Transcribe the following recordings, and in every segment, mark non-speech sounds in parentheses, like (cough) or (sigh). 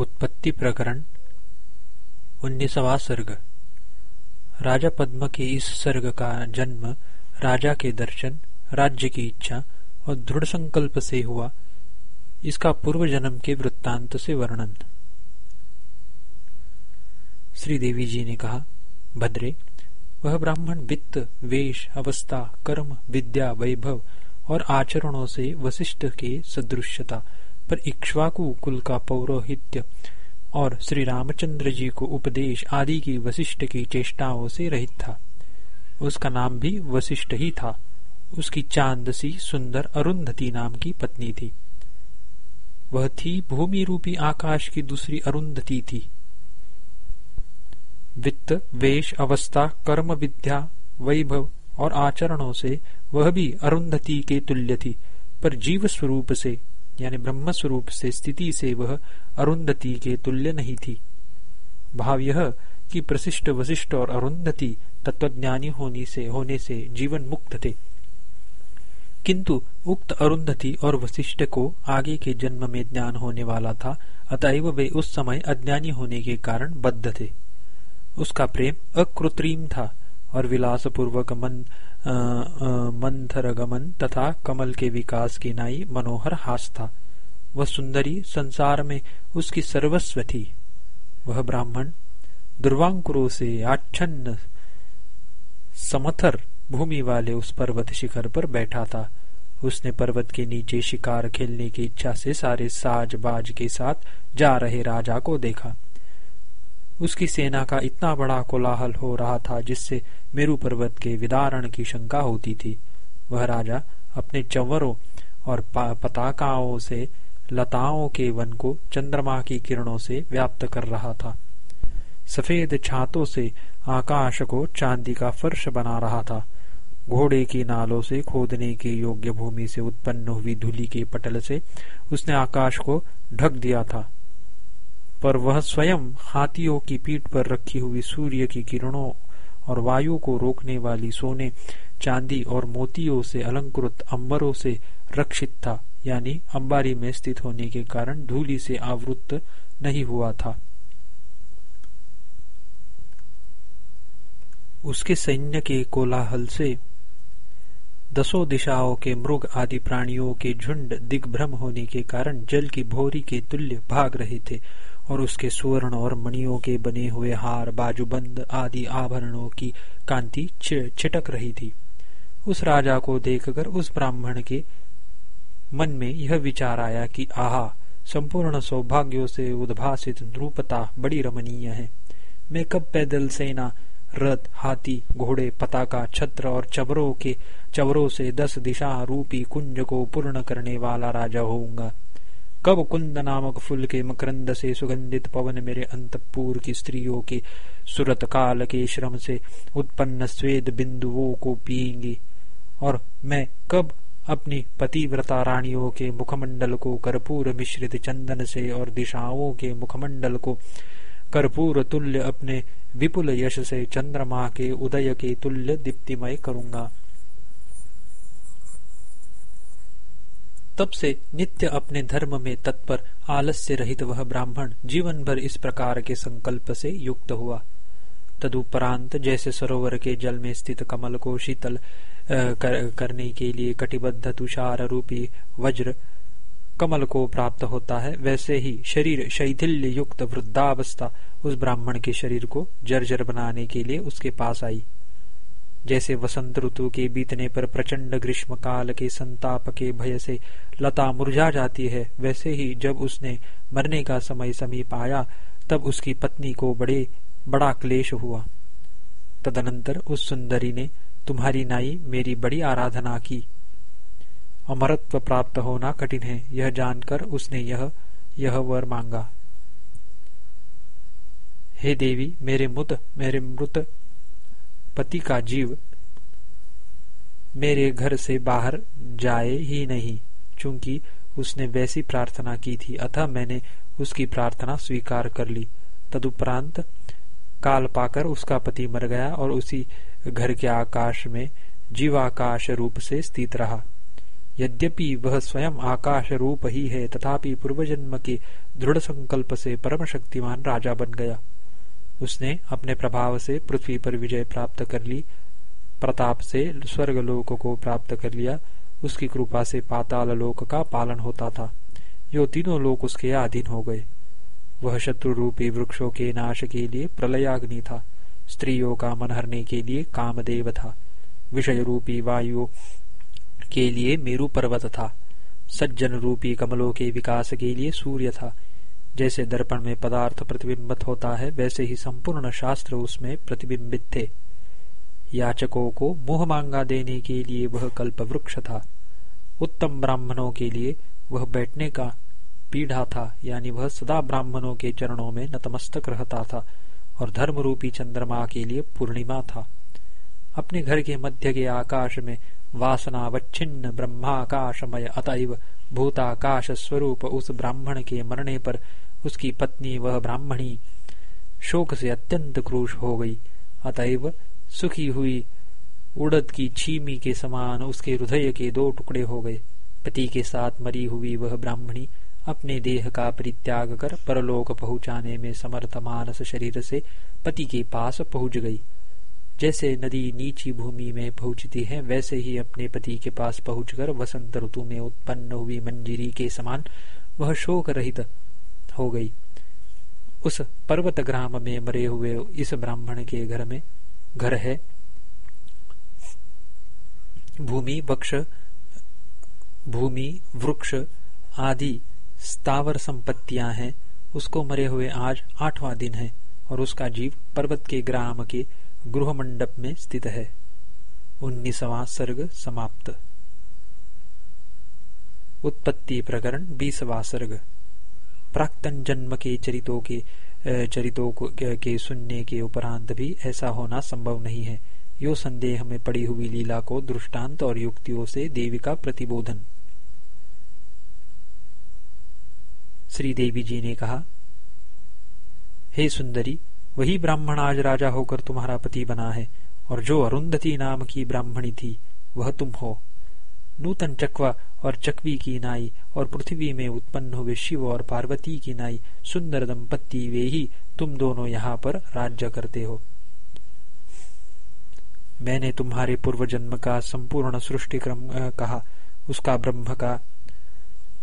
उत्पत्ति प्रकरण, उन्नीसवा सर्ग। राजा पद्म के इस सर्ग का जन्म, राजा के दर्शन, राज्य की इच्छा और दृढ़ संकल्प से हुआ। इसका पूर्व जन्म के वृत्तांत से वर्णन। श्री देवी जी ने कहा, भद्रे, वह ब्राह्मण वित्त, वेश, अवस्था, कर्म, विद्या, वैभव और आचरणों से वशिष्ठ के सदृश्यता पर इक्ष्वाकु कुल का पौरोहित्य और श्री रामचंद्र जी को उपदेश आदि की वशिष्ठ की चेष्टाओं से रहित था। उसका नाम भी वशिष्ठ ही था। उसकी चांदसी सुंदर अरुंधति नाम की पत्नी थी। वह थी भूमि रूपी आकाश की दूसरी अरुंधति थी। वित्त, वेश, अवस्था, कर्म, विद्या, वैभव और आचरणों से वह भी अरुंधति के तुल्य थी, पर जीव स्वरूप से यानी ब्रह्म स्वरूप से स्थिति से वह अरुंधति के तुल्य नहीं थी। भाव यह कि प्रशिष्ट वशिष्ठ और अरुंधति तत्वज्ञानी होने से होने से जीवन मुक्त थे। किंतु उक्त अरुंधति और वशिष्ठ को आगे के जन्म में ज्ञान होने वाला था, अतएव वे उस समय अज्ञानी होने के कारण बद्ध थे। उसका प्रेम अकृत्रिम था और विलासपूर्वक मन मंथर गमन तथा कमल के विकास की नाई मनोहर हास था वह सुंदरी संसार में उसकी सर्वस्व थी। वह ब्राह्मण, दुर्वांकुरों से आच्छन्न, समथर भूमि वाले उस पर्वत शिखर पर बैठा था। उसने पर्वत के नीचे शिकार खेलने की इच्छा से सारे साज बाज के साथ जा रहे राजा को देखा। उसकी सेना का इतना बड़ा कोलाहल हो रहा था जिससे मेरु पर्वत के विदारण की शंका होती थी। वह राजा अपने चंवरों और पताकाओं से, लताओं के वन को चंद्रमा की किरणों से व्याप्त कर रहा था। सफ़ेद छातों से आकाश को चांदी का फर्श बना रहा था। घोड़े की नालों से खोदने के योग्य भूमि से उत्पन्न हुई धूलि के पटल से उसने आकाश को ढक दिया था। पर वह स्वयं हाथियों की पीठ पर रखी हुई सूर्य की किरणों और वायु को रोकने वाली सोने, चांदी और मोतियों से अलंकृत अंबरों से रक्षित था, यानी अंबारी में स्थित होने के कारण धूलि से आवृत्त नहीं हुआ था। उसके सैन्य के कोलाहल से दसों दिशाओं के मृग आदि प्राणियों के झुंड दिग्भ्रम होने के कारण जल की भोरी के तुल्य भाग रहे थे। और उसके सुवर्ण और मणियों के बने हुए हार बाजूबंद आदि आभरणों की कांति छिटक रही थी। उस राजा को देखकर उस ब्राह्मण के मन में यह विचार आया कि, आहा, संपूर्ण सौभाग्यों से उद्भासित नृपता बड़ी रमणीय है। मैं कब पैदल सेना, रथ, हाथी, घोड़े, पताका, छत्र और चबरों के, चबरों से दस दिशा रूपी कुंज को पूर्ण करने वाला राजा होऊँगा। कब कुंद नामक फूल के मकरंद से सुगंधित पवन मेरे अंतपुर की स्त्रियों के सुरत काल के श्रम से उत्पन्न स्वेद बिंदुओं को पिएँगे और मैं कब अपनी पतिव्रता रानियों के मुखमंडल को कर्पूर मिश्रित चंदन से और दिशाओं के मुखमंडल को कर्पूर तुल्य अपने विपुल यश से चंद्रमा के उदय के तुल्य दीप्तिमय करूँगा। तब से नित्य अपने धर्म में तत्पर आलस्य रहित वह ब्राह्मण जीवन भर इस प्रकार के संकल्प से युक्त हुआ। तदुपरांत जैसे सरोवर के जल में स्थित कमल को शीतल कर, करने के लिए कटिबद्ध तुषार रूपी वज्र कमल को प्राप्त होता है वैसे ही शरीर शैथिल्य युक्त वृद्धावस्था उस ब्राह्मण के शरीर को जर्जर बनाने के लिए उसके पास आई। जैसे वसंत ऋतु के बीतने पर प्रचंड ग्रीष्म काल के संताप के भय से लता मुरझा जाती है। वैसे ही जब उसने मरने का समय समीप आया, तब उसकी पत्नी को बड़े, बड़ा क्लेश हुआ। तदनंतर उस सुंदरी ने, तुम्हारी नाई मेरी बड़ी आराधना की। अमरत्व प्राप्त होना कठिन है। यह जानकर उसने यह यह वर मांगा। हे देवी, मेरे मुत, मेरे मृत पति का जीव मेरे घर से बाहर जाए ही नहीं, चूँकि उसने वैसी प्रार्थना की थी। अतः मैंने उसकी प्रार्थना स्वीकार कर ली। तदुपरांत काल पाकर उसका पति मर गया और उसी घर के आकाश में जीवाकाश रूप से स्थित रहा। यद्यपि वह स्वयं आकाश रूप ही है, तथापि पूर्वजन्म के दृढ़ संकल्प से परम शक्तिमान राजा बन गया। उसने अपने प्रभाव से पृथ्वी पर विजय प्राप्त कर ली, प्रताप से स्वर्ग लोक को प्राप्त कर लिया, उसकी कृपा से पाताल लोक का पालन होता था। जो तीनों लोक उसके अधीन हो गए। वह शत्रु रूपी वृक्षों के नाश के लिए प्रलयाग्नि था, स्त्रियों का मन हरने के लिए कामदेव था विषय रूपी वायु के लिए मेरु पर्वत था सज्जन रूपी कमलों के विकास के लिए सूर्य था जैसे दर्पण में पदार्थ प्रतिबिंबित होता है, वैसे ही संपूर्ण शास्त्र उसमें प्रतिबिंबित थे। याचकों को मोह मांगा देने के लिए वह कल्प वृक्ष था। उत्तम ब्राह्मणों के लिए वह बैठने का पीढ़ा था, यानी वह सदा ब्राह्मणों के चरणों में नतमस्तक रहता था और धर्म रूपी चंद्रमा के लिए पूर्णिमा था। अपने घर के मध्य के आकाश में वासनावच्छिन्न ब्रह्माकाशमय अतएव भूताकाश स्वरूप उस ब्राह्मण के मरने पर उसकी पत्नी वह ब्राह्मणी शोक से अत्यंत क्रूश हो गई। अतएव सुखी हुई उड़द की छीमी के समान उसके हृदय के दो टुकड़े हो गए। पति के साथ मरी हुई वह ब्राह्मणी अपने देह का परित्याग कर परलोक पहुँचाने में समर्थ मानस शरीर से पति के पास पहुँच गई। जैसे नदी नीची भूमि में पहुँचती है, वैसे ही अपने पति के पास पहुंचकर वसंत ऋतु में उत्पन्न हुई मंजीरी के समान वह शोक रहित हो गई। उस पर्वत ग्राम में मरे हुए इस ब्राह्मण के घर में घर है। भूमि, वृक्ष भूमि, वृक्ष आदि स्थावर संपत्तियाँ हैं। उसको मरे हुए आज आठवां दिन है और उसका जीव पर्वत के ग्राम के गृह मंडप में स्थित है। उन्नीसवा सर्ग समाप्त। उत्पत्ति प्रकरण बीसवा सर्ग। प्राक्तन जन्म के चरितों के चरितों के सुनने के उपरांत भी ऐसा होना संभव नहीं है। यो संदेह में पड़ी हुई लीला को दृष्टांत और युक्तियों से देवी का प्रतिबोधन। श्री देवी जी ने कहा, हे सुंदरी वही ब्राह्मण आज राजा होकर तुम्हारा पति बना है, और जो अरुंधति नाम की ब्राह्मणी थी, वह तुम हो। नूतन चकवा और चकवी की नाई और पृथ्वी में उत्पन्न हुए शिव और पार्वती की नाई, सुंदर दंपत्ति वे ही तुम दोनों यहाँ पर राज्य करते हो। मैंने तुम्हारे पूर्व जन्म का संपूर्ण सृष्टि क्रम कहा। उसका ब्रह्म का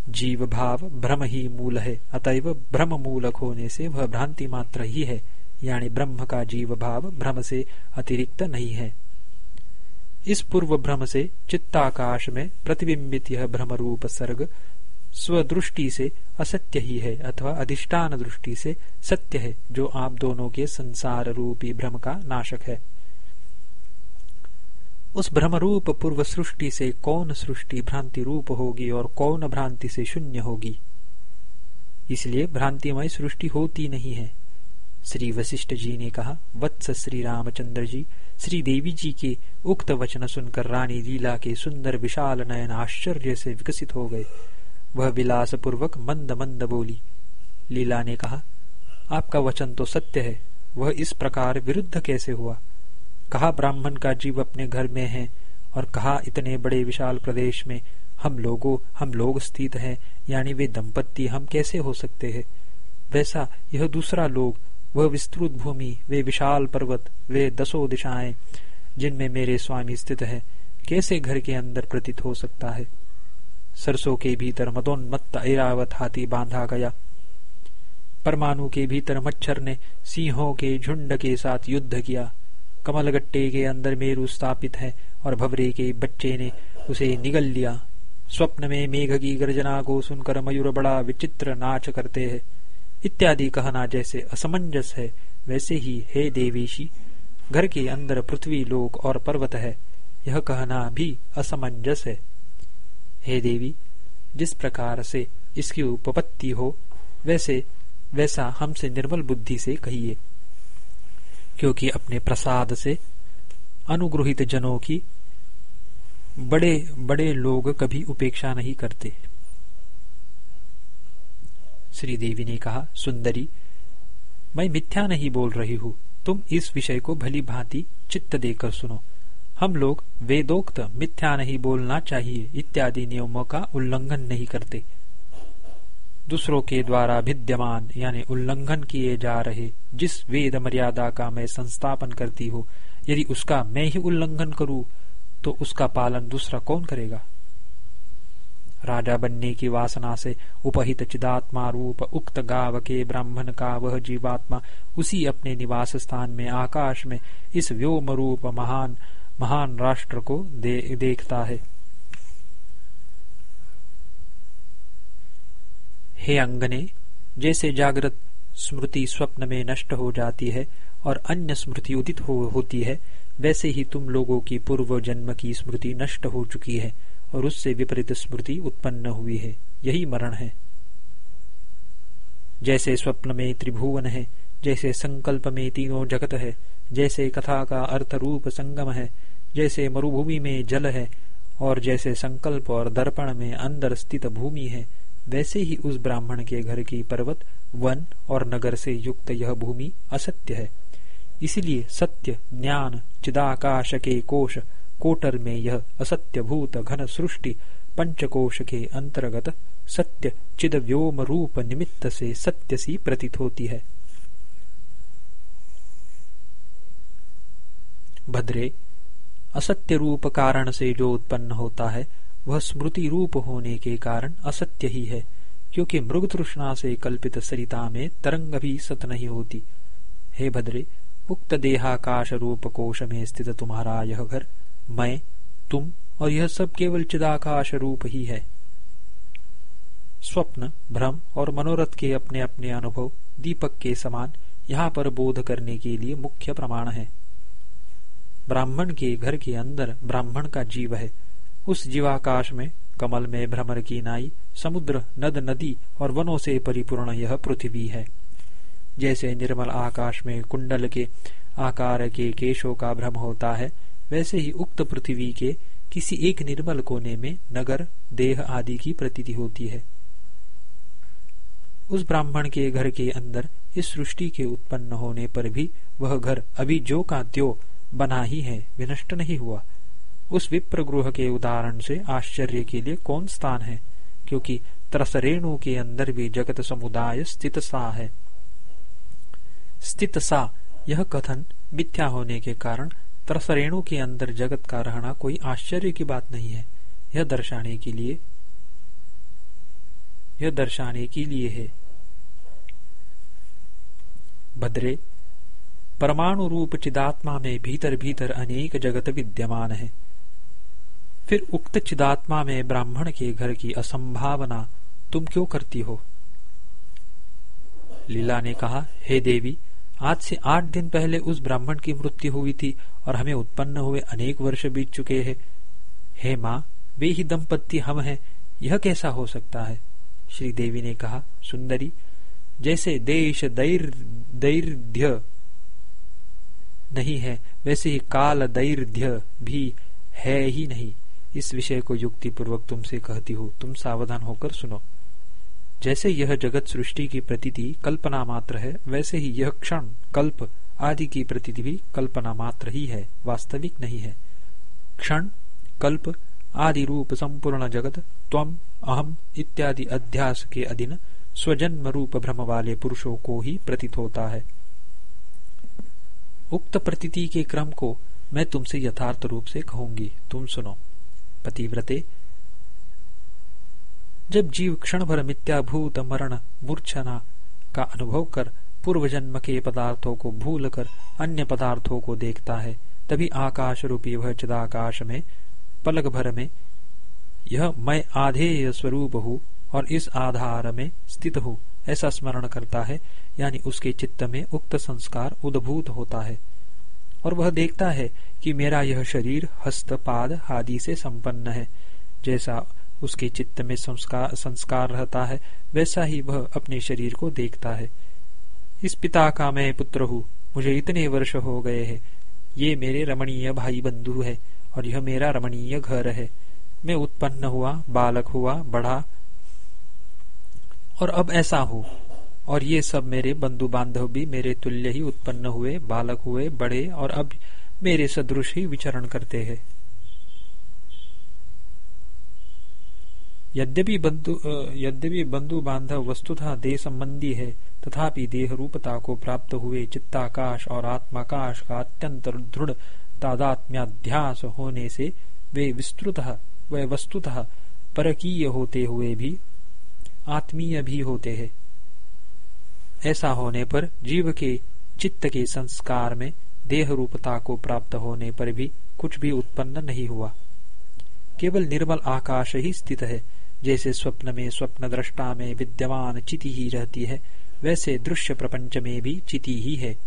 जीव भाव भ्रम ही मूल है, अतएव भ्रम मूलक होने से वह भ्रांति मात्र ही है। यानी ब्रह्म का जीव भाव भ्रम से अतिरिक्त नहीं है। इस पूर्व भ्रम से चित्ताकाश में प्रतिबिंबित यह भ्रम रूप सर्ग स्वदृष्टि से असत्य ही है अथवा अधिष्ठान दृष्टि से सत्य है, जो आप दोनों के संसार रूपी भ्रम का नाशक है। उस भ्रम रूप पूर्व सृष्टि से कौन सृष्टि भ्रांति रूप होगी और कौन भ्रांति से शून्य होगी? इसलिए भ्रांतिमय सृष्टि होती नहीं है। श्री वशिष्ठ जी ने कहा, वत्स श्री रामचंद्र जी, श्री देवी जी के उक्त वचन सुनकर रानी लीला के सुंदर विशाल नयन आश्चर्य से विकसित हो गए। वह विलास पूर्वक मंद मंद बोली, लीला ने कहा, आपका वचन तो सत्य है, वह इस प्रकार विरुद्ध कैसे हुआ? कहा ब्राह्मण का जीव अपने घर में है और कहा इतने बड़े विशाल प्रदेश में हम लोगों, हम लोग स्थित हैं, यानी वे दंपत्ति हम कैसे हो सकते हैं? वैसा यह दूसरा लोग वह विस्तृत भूमि, वे विशाल पर्वत, वे दसों दिशाएँ, जिनमें मेरे स्वामी स्थित है, कैसे घर के अंदर प्रतीत हो सकता है? सरसों के भीतर मदोन्मत्त ऐरावत हाथी बांधा गया। परमाणु के भीतर मच्छर ने सिंहों के झुंड के साथ युद्ध किया। कमलगट्टे के अंदर मेरु स्थापित है और भवरे के बच्चे ने उसे निगल लिया। स्वप्न में मेघ की गर्जना को सुनकर मयूर बड़ा विचित्र नाच करते हैं। इत्यादि कहना जैसे असमंजस है, वैसे ही हे देवीशी, घर के अंदर पृथ्वी, लोक और पर्वत है, यह कहना भी असमंजस है। हे देवी, जिस प्रकार से इसकी उपपत्ति हो, वैसे, वैसा हमसे निर्मल बुद्धि से कहिए। क्योंकि अपने प्रसाद से अनुग्रहित जनों की बड़े बड़े लोग कभी उपेक्षा नहीं करते। श्री देवी ने कहा, सुंदरी, मैं मिथ्या नहीं बोल रही हूँ। तुम इस विषय को भली भांति चित्त देकर सुनो। हम लोग वेदोक्त मिथ्या नहीं बोलना चाहिए इत्यादि नियमों का उल्लंघन नहीं करते। दूसरों के द्वारा विद्यमान, यानी उल्लंघन किए जा रहे, जिस वेद मर्यादा का मैं संस्थापन करती हूँ, यदि उसका मैं ही उल्लंघन करूँ तो उसका पालन दूसरा कौन करेगा? राजा बनने की वासना से उपहित चिदात्मा रूप उक्त गाव के ब्राह्मण का वह जीवात्मा उसी अपने निवास स्थान में आकाश में इस व्योम रूप महान महान राष्ट्र को दे, देखता है। हे अंगने जैसे जागृत स्मृति स्वप्न में नष्ट हो जाती है और अन्य स्मृति उदित हो होती है वैसे ही तुम लोगों की पूर्व जन्म की स्मृति नष्ट हो चुकी है। और उससे विपरीत स्मृति उत्पन्न हुई है। यही मरण है। जैसे स्वप्न में त्रिभुवन है, जैसे संकल्प में तीनों जगत है, जैसे कथा का अर्थ रूप संगम है, जैसे मरुभूमि में जल है, और जैसे संकल्प और दर्पण में अंदर स्थित भूमि है, वैसे ही उस ब्राह्मण के घर की पर्वत, वन और नगर से युक्त यह भूमि असत्य है। इसलिए सत्य, ज्ञान, चिदाकाश के कोश कोटर में यह असत्य भूत घन सृष्टि पंचकोश के अंतर्गत सत्य चिद व्योम रूप निमित्त से सत्य सी प्रतीत होती है। भद्रे असत्य रूप कारण से जो उत्पन्न होता है, वह स्मृति रूप होने के कारण असत्य ही है, क्योंकि मृग तृष्णा से कल्पित सरिता में तरंग भी सत नहीं होती। हे भद्रे, उक्त देहाकाश रूप कोश में स्थित तुम्हारा यह घर मैं, तुम और यह सब केवल चिदाकाश रूप ही है। स्वप्न, भ्रम और मनोरथ के अपने अपने अनुभव दीपक के समान यहाँ पर बोध करने के लिए मुख्य प्रमाण है। ब्राह्मण के घर के अंदर ब्राह्मण का जीव है। उस जीवाकाश में कमल में भ्रमर की नाई, समुद्र, नद, नदी और वनों से परिपूर्ण यह पृथ्वी है। जैसे निर्मल आकाश में कुंडल के आकार के केशों का भ्रम होता है वैसे ही उक्त पृथ्वी के किसी एक निर्मल कोने में नगर, देह आदि की प्रतीति होती है। उस ब्राह्मण के घर के अंदर इस सृष्टि के उत्पन्न होने पर भी वह घर अभी जो का त्यो बना ही है, विनष्ट नहीं हुआ। उस विप्र गृह के उदाहरण से आश्चर्य के लिए कौन स्थान है? क्योंकि त्रसरेणु के अंदर भी जगत समुदाय स्थित सा है। स्थित सा, यह कथन मिथ्या होने के कारण त्रसरेणु के अंदर जगत का रहना कोई आश्चर्य की बात नहीं है। यह दर्शाने के लिए, यह दर्शाने के लिए है। भद्रे परमाणु रूप चिदात्मा में भीतर भीतर अनेक जगत विद्यमान है। फिर उक्त चिदात्मा में ब्राह्मण के घर की असंभावना तुम क्यों करती हो? लीला ने कहा, हे देवी, आज से आठ दिन पहले उस ब्राह्मण की मृत्यु हुई थी और हमें उत्पन्न हुए अनेक वर्ष बीत चुके हैं। हे माँ, वे ही दंपत्ति हम हैं। यह कैसा हो सकता है? श्री देवी ने कहा, सुंदरी, जैसे देश दैर्ध्य नहीं है, वैसे ही काल दैर्ध्य भी है ही नहीं। इस विषय को युक्ति पूर्वक तुमसे कहती हूँ। तुम सावधान होकर सुनो। जैसे यह जगत सृष्टि की प्रतीति कल्पना मात्र है, वैसे ही यह क्षण कल्प आदि की प्रतीति भी कल्पना मात्र ही है, वास्तविक नहीं है। क्षण, कल्प, आदि रूप संपूर्ण जगत त्वम अहम इत्यादि अध्यास के अधीन स्वजन्म रूप भ्रम वाले पुरुषों को ही प्रतीत होता है। उक्त प्रतीति के क्रम को मैं तुमसे यथार्थ रूप से कहूँगी। तुम सुनो, पतिव्रते। जब जीव क्षण भर मिथ्याभूत मरण मूर्छना का अनुभव कर पूर्व जन्म के पदार्थों को भूल कर अन्य पदार्थों को देखता है, तभी आकाश रूपी वह चिदाकाश में पलक भर में, यह मैं आधेय स्वरूप हूँ और इस आधार में स्थित हूँ, ऐसा स्मरण करता है, यानी उसके चित्त में उक्त संस्कार उद्भूत होता है। और वह देखता है कि मेरा यह शरीर हस्त, पाद आदि से संपन्न है। जैसा उसके चित्त में संस्कार संस्कार रहता है, वैसा ही वह अपने शरीर को देखता है। इस पिता का मैं पुत्र हूँ। मुझे इतने वर्ष हो गए हैं। ये मेरे रमणीय भाई बंधु है और यह मेरा रमणीय घर है। मैं उत्पन्न हुआ, बालक हुआ बढ़ा और अब ऐसा हूँ। और ये सब मेरे बंधु बांधव भी मेरे तुल्य ही उत्पन्न हुए, बालक हुए, बड़े और अब मेरे सदृश ही विचरण करते हैं। यद्यपि बंधु यद्यपि बंधु बांधव वस्तुतः देह संबंधी है, तथापि देह रूपता को प्राप्त हुए चित्ताकाश और आत्माकाश का अत्यंत दृढ़ तादात्म्याध्यास होने से वे विस्तृत, व वस्तुतः परकीय होते हुए भी आत्मीय भी होते हैं। ऐसा होने पर जीव के चित्त के संस्कार में देह रूपता को प्राप्त होने पर भी कुछ भी उत्पन्न नहीं हुआ। केवल निर्मल आकाश ही स्थित है। जैसे स्वप्न में स्वप्न दृष्टा में विद्यमान चिति ही रहती है, वैसे दृश्य प्रपंच में भी चिति ही है।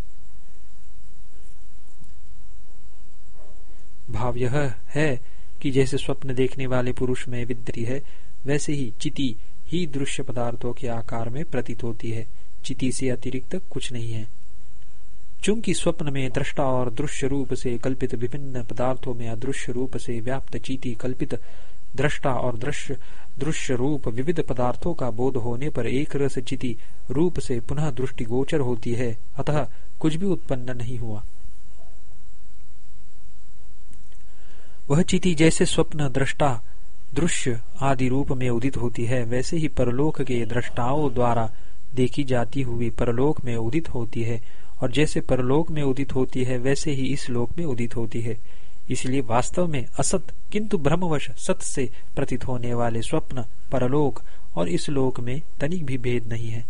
भाव यह है कि जैसे स्वप्न देखने वाले पुरुष में विद्यति है, वैसे ही चिति ही दृश्य पदार्थों के आकार में प्रतीत होती है। चिति से अतिरिक्त कुछ नहीं है। चूँकि स्वप्न में दृष्टा और दृश्य रूप से कल्पित विभिन्न पदार्थों में अदृश्य रूप से व्याप्त चीति कल्पित दृष्टा और दृश्य दृश्य रूप विविध पदार्थों का बोध होने पर एक रस चिति रूप से पुनः दृष्टि गोचर होती है। अतः कुछ भी उत्पन्न नहीं हुआ। वह चिति जैसे स्वप्न, दृष्टा, दृश्य आदि रूप में उदित होती है, वैसे ही परलोक के दृष्टाओं द्वारा देखी जाती हुई परलोक में उदित होती है, और जैसे परलोक में उदित होती है, वैसे ही इस लोक में उदित होती है। इसलिए वास्तव में असत, किंतु ब्रह्मवश सत से प्रतीत होने वाले स्वप्न, परलोक और इस लोक में तनिक भी भेद नहीं है।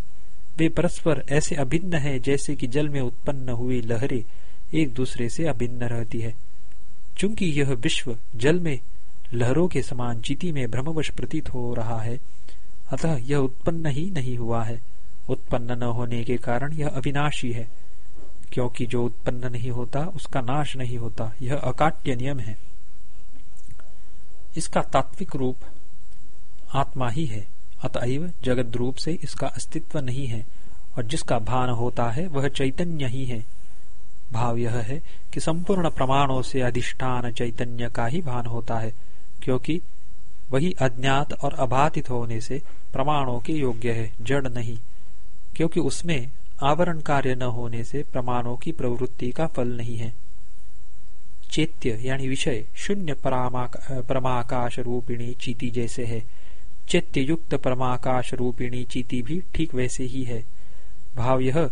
वे परस्पर ऐसे अभिन्न है जैसे कि जल में उत्पन्न हुई लहरें एक दूसरे से अभिन्न रहती है। चूँकि यह विश्व जल में लहरों के समान चिति में भ्रमवश प्रतीत हो रहा है, अतः यह उत्पन्न ही नहीं हुआ है। उत्पन्न न होने के कारण यह अविनाशी है। क्योंकि जो उत्पन्न नहीं होता, उसका नाश नहीं होता। यह अकाट्य नियम है। इसका तात्विक रूप आत्मा ही है। अतएव जगत रूप से इसका अस्तित्व नहीं है। और जिसका भान होता है, वह चैतन्य ही है। भाव यह है कि संपूर्ण प्रमाणों से अधिष्ठान चैतन्य का ही भान होता है, क्योंकि वही अज्ञात और अबाधित होने से प्रमाणों के योग्य है, जड़ नहीं। क्योंकि उसमें आवरण कार्य न होने से प्रमाणों की प्रवृत्ति का फल नहीं है। चैत्य यानी विषय, शून्य परमाकाश रूपिणी चीति जैसे है। चैत्य युक्त परमाकाश रूपिणी चीति भी ठीक वैसे ही है। भाव यह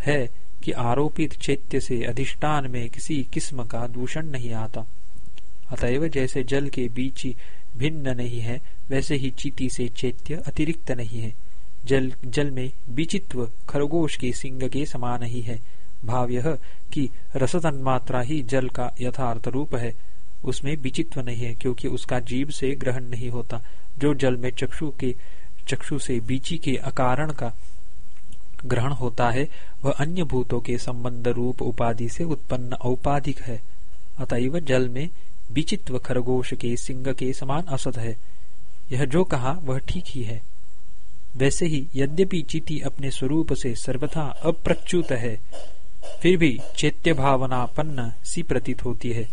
है कि आरोपित चैत्य से अधिष्ठान में किसी किस्म का दूषण नहीं आता। अतएव जैसे जल के बीच भिन्न नहीं है, वैसे ही चीति से चैत्य अतिरिक्त नहीं है। जल जल में विचित्व खरगोश के सिंग के समान ही है। भाव यह कि रसतन मात्रा ही जल का यथार्थ रूप है। उसमें विचित्व नहीं है, क्योंकि उसका जीव से ग्रहण नहीं होता। जो जल में चक्षु के, चक्षु से बीची के अकारण का ग्रहण होता है, वह अन्य भूतों के संबंध रूप उपाधि से उत्पन्न औपाधिक है। अतएव जल में विचित्व खरगोश के सिंह के समान असत है। यह जो कहा, वह ठीक ही है। वैसे ही यद्यपि चिति अपने स्वरूप से सर्वथा अप्रच्युत है फिर भी चैत्य भावनापन्न सी प्रतीत होती है।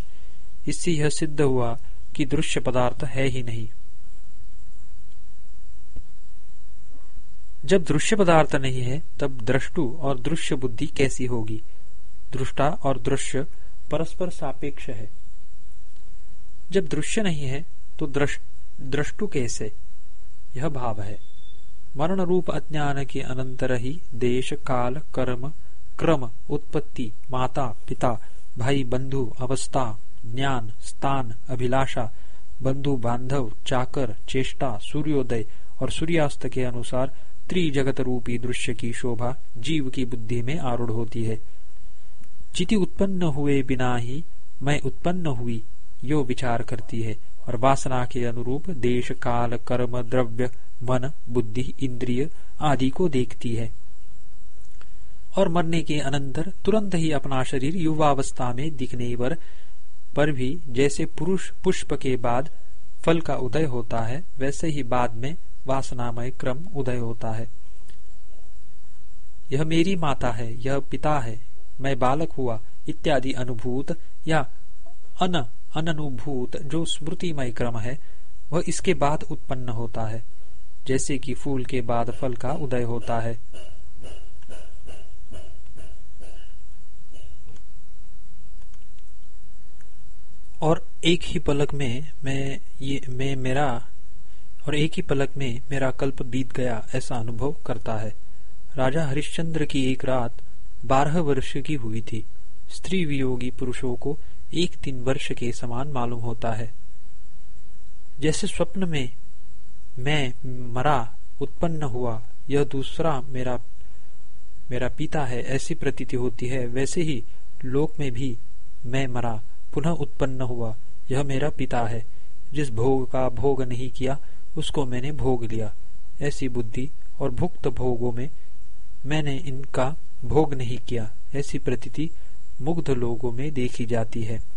इससे यह सिद्ध हुआ कि दृश्य पदार्थ है ही नहीं। जब दृश्य पदार्थ नहीं है तब दृष्टु और दृश्य बुद्धि कैसी होगी? दृष्टा और दृश्य परस्पर सापेक्ष है। जब दृश्य नहीं है तो दृष्टु द्रश, कैसे? यह भाव है। मरण रूप अज्ञान के अनंतर ही देश, काल, कर्म, क्रम, उत्पत्ति, माता, पिता, भाई, बंधु, अवस्था, ज्ञान, स्थान, अभिलाषा, बंधु, बांधव, चाकर, चेष्टा, सूर्योदय और सूर्यास्त के अनुसार त्रिजगत रूपी दृश्य की शोभा जीव की बुद्धि में आरूढ़ होती है। चिति उत्पन्न हुए बिना ही मैं उत्पन्न हुई, यो विचार करती है। और वासना के अनुरूप देश, काल, कर्म, द्रव्य मन, बुद्धि, इंद्रिय आदि को देखती है। और मरने के अनंतर तुरंत ही अपना शरीर युवावस्था में दिखने पर पर भी जैसे पुरुष पुष्प के बाद फल का उदय होता है, वैसे ही बाद में वासनामय क्रम उदय होता है। यह मेरी माता है, यह पिता है, मैं बालक हुआ, इत्यादि अनुभूत या अन अनुभूत जो स्मृतिमय क्रम है, वह इसके बाद उत्पन्न होता है। जैसे कि फूल के बाद फल का उदय होता है। और एक ही पलक में मैं ये, मैं, मेरा, और एक ही पलक में मेरा कल्प बीत गया, ऐसा अनुभव करता है। राजा हरिश्चंद्र की एक रात बारह वर्ष की हुई थी। स्त्री वियोगी पुरुषों को एक तीन वर्ष के समान मालूम होता है। जैसे स्वप्न में मैं मरा, उत्पन्न हुआ, यह दूसरा मेरा मेरा पिता है, ऐसी प्रतीति होती है। वैसे ही लोक में भी मैं मरा, पुनः उत्पन्न हुआ, यह मेरा पिता है। जिस भोग का भोग नहीं किया, उसको मैंने भोग लिया। ऐसी बुद्धि और भुक्त भोगों में मैंने इनका भोग नहीं किया, ऐसी प्रतीति मुग्ध लोगों में देखी जाती है।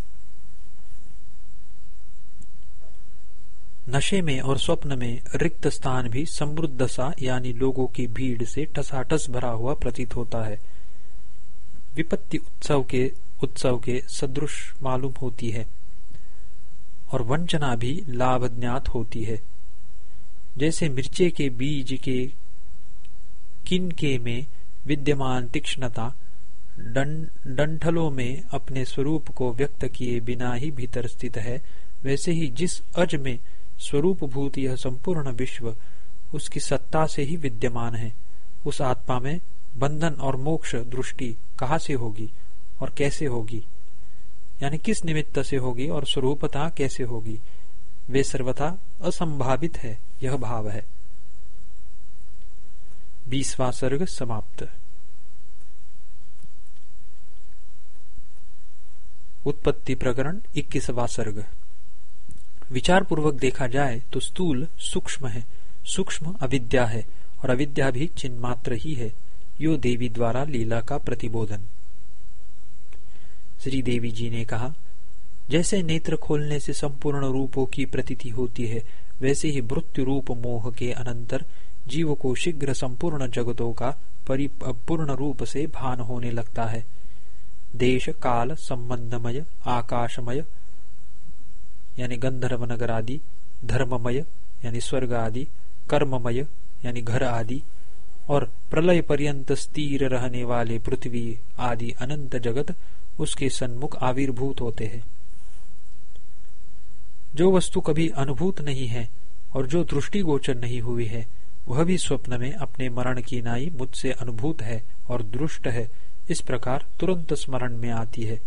नशे में और स्वप्न में रिक्त स्थान भी समृद्ध सा, यानी लोगों की भीड़ से टसाटस भरा हुआ प्रतीत होता है। विपत्ति उत्सव के उत्सव के सदृश मालूम होती है और वंचना भी लाभ ज्ञात होती है। जैसे मिर्चे के बीज के किनके में विद्यमान तीक्ष्णता डंठलों में अपने स्वरूप को व्यक्त किए बिना ही भीतर स्थित है, वैसे ही जिस अज में स्वरूप भूत यह संपूर्ण विश्व उसकी सत्ता से ही विद्यमान है। उस आत्मा में बंधन और मोक्ष दृष्टि कहा से होगी और कैसे होगी? यानी किस निमित्त से होगी और स्वरूपता कैसे होगी? वे सर्वथा असंभावित है, यह भाव है। बीसवा सर्ग समाप्त। उत्पत्ति प्रकरण इक्कीसवा सर्ग। विचार पूर्वक देखा जाए तो स्थूल सूक्ष्म है। सूक्ष्म अविद्या है और अविद्या भी चिन्ह मात्र ही है। यो देवी द्वारा लीला का प्रतिबोधन। श्री देवी जी ने कहा, जैसे नेत्र खोलने से संपूर्ण रूपों की प्रतीति होती है, वैसे ही मृत्यु रूप मोह के अनंतर जीव को शीघ्र संपूर्ण जगतों का परिपूर्ण रूप से भान होने लगता है। देश, काल, संबंधमय, आकाशमय यानी गंधर्व नगर आदि, धर्ममय, यानी स्वर्ग आदि, कर्ममय, यानी घर आदि, और प्रलय पर्यंत स्थिर रहने वाले पृथ्वी आदि अनंत जगत उसके सन्मुख आविर्भूत होते हैं। जो वस्तु कभी अनुभूत नहीं है और जो दृष्टि गोचर नहीं हुई है, वह भी स्वप्न में अपने मरण की नाई मुझसे अनुभूत है और दृष्ट है। इस प्रकार तुरंत स्मरण में आती है।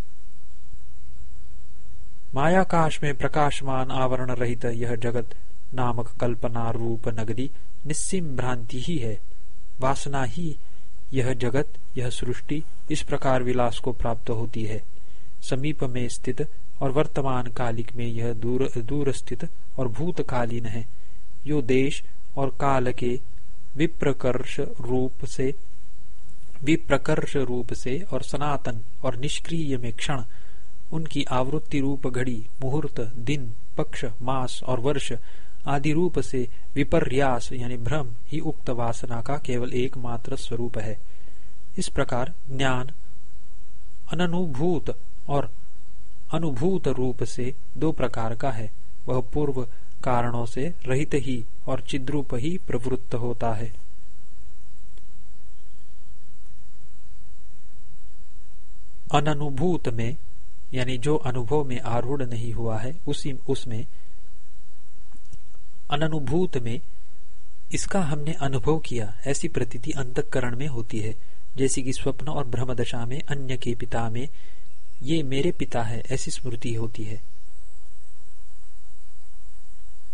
मायाकाश में प्रकाशमान आवरण रहित यह जगत नामक कल्पना रूप नगरी निस्सीम भ्रांति ही है। वासना ही यह जगत, यह सृष्टि इस प्रकार विलास को प्राप्त होती है। समीप में स्थित और वर्तमान कालिक में यह दूर दूर स्थित और भूतकालीन है। यो देश और काल के विप्रकर्ष रूप से, विप्रकर्ष रूप से और सनातन और निष्क्रिय में क्षण उनकी आवृत्ति रूप घड़ी, मुहूर्त, दिन, पक्ष, मास और वर्ष आदि रूप से विपर्यास, यानी भ्रम, ही उक्त वासना का केवल एकमात्र स्वरूप है। इस प्रकार ज्ञान अनुभूत और अनुभूत रूप से दो प्रकार का है। वह पूर्व कारणों से रहित ही और चिद्रूप ही प्रवृत्त होता है। अनुभूत में यानी जो अनुभव में आरूढ़ नहीं हुआ है, उसी उसमें अनुभूत में, इसका हमने अनुभव किया, ऐसी प्रतीति अंतकरण में होती है, जैसे कि स्वप्न और भ्रम दशा में, अन्य के पिता में, ये मेरे पिता है, ऐसी स्मृति होती है।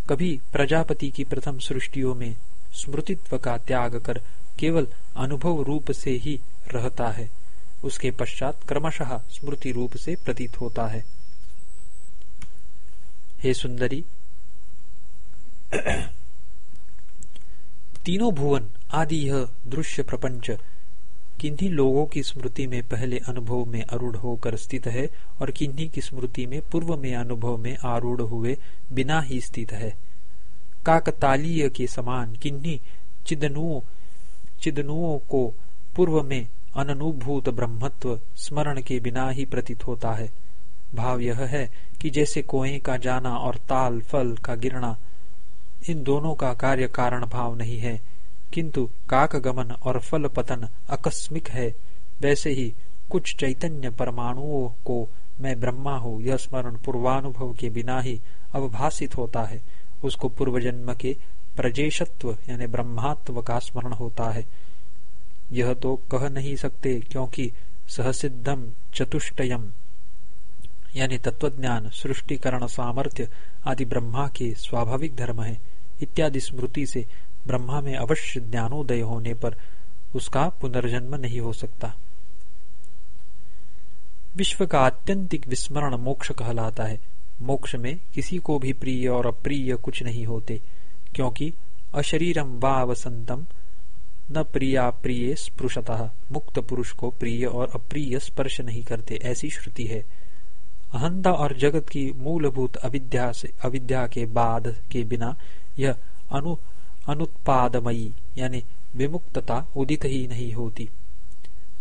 कभी प्रजापति की प्रथम सृष्टियों में स्मृतित्व का त्याग कर केवल अनुभव रूप से ही रहता है। उसके पश्चात क्रमशः स्मृति रूप से प्रतीत होता है। हे सुंदरी, तीनों भुवन, आदि यह दृश्य प्रपंच, किन्हीं लोगों की स्मृति में पहले अनुभव में अरूढ़ होकर स्थित है और किन्हीं की स्मृति में पूर्व में अनुभव में आरूढ़ हुए बिना ही स्थित है। काकतालीय के समान किन्हीं चिदनुओं चिदनुओं को पूर्व में अनुभूत ब्रह्मत्व स्मरण के बिना ही प्रतीत होता है। भाव यह है कि जैसे कोए का जाना और ताल, फल का गिरना, इन दोनों का कार्य कारण भाव नहीं है। किंतु काक गमन और फल पतन आकस्मिक है। वैसे ही कुछ चैतन्य परमाणुओं को मैं ब्रह्मा हूँ, यह स्मरण पूर्वानुभव के बिना ही अवभाषित होता है। उसको पूर्व जन्म के प्रजेशत्व यानी ब्रह्मात्व का स्मरण होता है। यह तो कह नहीं सकते, क्योंकि सहसिद्धम चतुष्टयम यानी तत्वज्ञान, सृष्टिकरण, सामर्थ्य आदि ब्रह्मा के स्वाभाविक धर्म है। इत्यादि स्मृति से ब्रह्मा में अवश्य ज्ञानोदय होने पर उसका पुनर्जन्म नहीं हो सकता। विश्व का आत्यंतिक विस्मरण मोक्ष कहलाता है। मोक्ष में किसी को भी प्रिय और अप्रिय कुछ नहीं होते, क्योंकि अशरीरम वा वसंतम न प्रिया प्रिय स्पृशतः। मुक्त पुरुष को प्रिय और अप्रिय स्पर्श नहीं करते, ऐसी श्रुति है। अहंता और जगत की मूलभूत अविद्या से अविद्या के बाद के बिना यह अनु अनुत्पादमयी, यानी विमुक्तता उदित ही नहीं होती।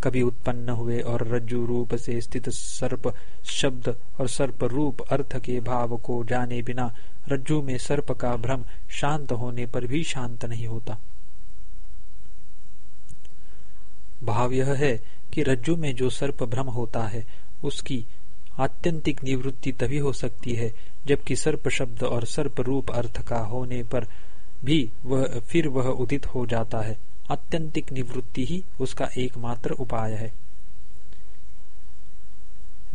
कभी उत्पन्न हुए और रज्जु रूप से स्थित सर्प शब्द और सर्प रूप अर्थ के भाव को जाने बिना रज्जु में सर्प का भ्रम शांत होने पर भी शांत नहीं होता। भाव यह है कि रज्जु में जो सर्प भ्रम होता है, उसकी आत्यंतिक निवृत्ति तभी हो सकती है, जबकि सर्प शब्द और सर्प रूप अर्थ का होने पर भी वह, फिर वह उदित हो जाता है। आत्यंतिक निवृत्ति ही उसका एकमात्र उपाय है।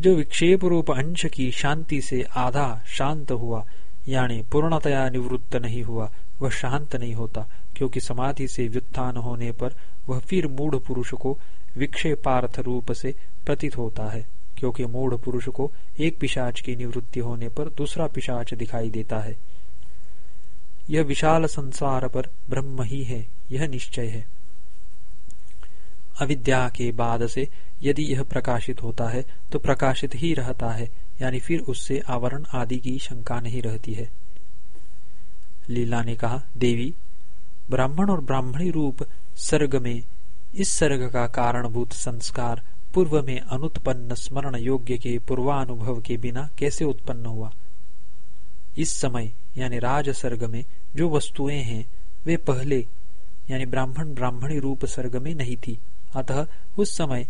जो विक्षेप रूप अंश की शांति से आधा शांत हुआ, यानी पूर्णतया निवृत्त नहीं हुआ, वह शांत नहीं होता, क्योंकि समाधि से व्युत्थान होने पर वह फिर मूढ़ पुरुष को विक्षेपार्थ रूप से प्रतीत होता है, क्योंकि मूढ़ पुरुष को एक पिशाच की निवृत्ति होने पर दूसरा पिशाच दिखाई देता है। यह विशाल संसार पर ब्रह्म ही है, यह निश्चय है। अविद्या के बाद से यदि यह प्रकाशित होता है तो प्रकाशित ही रहता है, यानी फिर उससे आवरण आदि की शंका नहीं रहती है। लीला ने कहा, देवी, ब्राह्मण और ब्राह्मणी रूप सर्ग में, इस सर्ग का कारणभूत संस्कार पूर्व में अनुत्पन्न स्मरण योग्य के पूर्वानुभव के बिना कैसे उत्पन्न हुआ? इस समय, यानी राज सर्ग में, जो वस्तुएँ हैं, वे पहले, यानी ब्राह्मण ब्राह्मणी रूप सर्ग में नहीं थी। अतः उस समय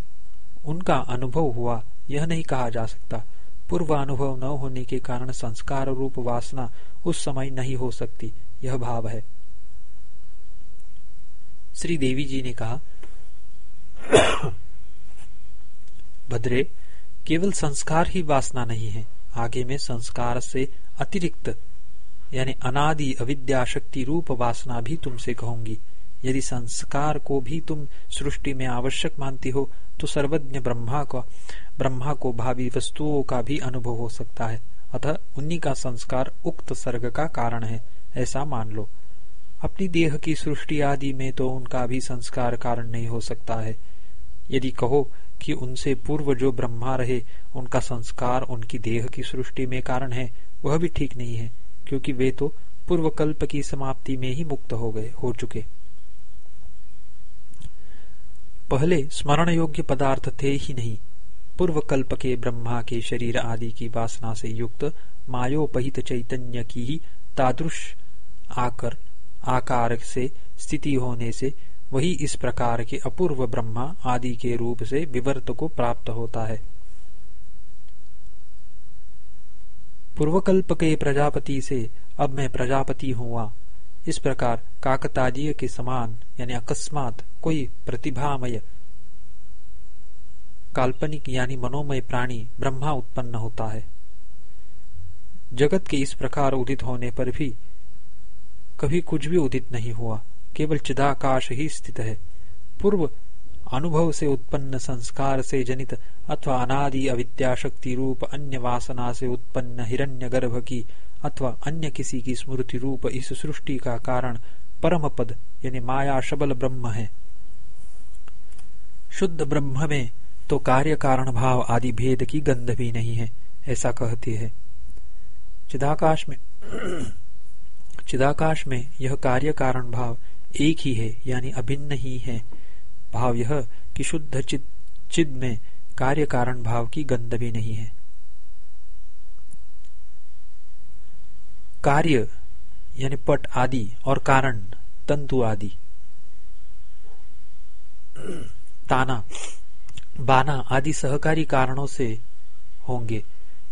उनका अनुभव हुआ, यह नहीं कहा जा सकता। पूर्व अनुभव न होने के कारण संस्कार रूप वासना उस समय नहीं हो सकती, यह भाव है। श्री देवी जी ने कहा, भद्रे, केवल संस्कार ही वासना नहीं है। आगे में संस्कार से अतिरिक्त, यानी अनादि अविद्या शक्ति रूप वासना भी तुमसे कहूँगी। यदि संस्कार को भी तुम सृष्टि में आवश्यक मानती हो तो सर्वज्ञ ब्रह्मा को ब्रह्मा को भावी वस्तुओं का भी अनुभव हो सकता है। अतः उन्हीं का संस्कार उक्त सर्ग का कारण है, ऐसा मान लो। अपनी देह की सृष्टि आदि में तो उनका भी संस्कार कारण नहीं हो सकता है। यदि कहो कि उनसे पूर्व जो ब्रह्मा रहे, उनका संस्कार उनकी देह की सृष्टि में कारण है, वह भी ठीक नहीं है, क्योंकि वे तो पूर्व कल्प की समाप्ति में ही मुक्त हो गए, हो चुके। पहले स्मरण योग्य पदार्थ थे ही नहीं। पूर्व कल्प के ब्रह्मा के शरीर आदि की वासना से युक्त मायोपहित चैतन्य की ही तादृश आकर आकार से, स्थिति होने से, वही इस प्रकार के अपूर्व ब्रह्मा आदि के रूप से विवर्त को प्राप्त होता है। पूर्वकल्प के प्रजापति से, अब मैं प्रजापति हुआ। इस प्रकार काकताजीय के समान, यानी अकस्मात, कोई प्रतिभामय, काल्पनिक, यानी मनोमय प्राणी ब्रह्मा उत्पन्न होता है। जगत के इस प्रकार उदित होने पर भी कभी कुछ भी उदित नहीं हुआ। केवल चिदाकाश ही स्थित है। पूर्व अनुभव से उत्पन्न संस्कार से जनित अथवा अनादि अविद्या शक्ति रूप अन्य वासना से उत्पन्न हिरण्य गर्भ की अथवा अन्य किसी की स्मृति रूप इस सृष्टि का कारण परम पद यानी माया शबल ब्रह्म है। शुद्ध ब्रह्म में तो कार्य कारण भाव आदि भेद की गंध भी नहीं है, ऐसा कहती है। चिदाकाश में चिदाकाश में यह कार्य कारण भाव एक ही है, यानी अभिन्न ही है। भाव यह कि शुद्ध चिद चिद में कार्य कारण भाव की गंध भी नहीं है। कार्य, यानी पट आदि और कारण, तंतु आदि। ताना, बाना आदि सहकारी कारणों से होंगे,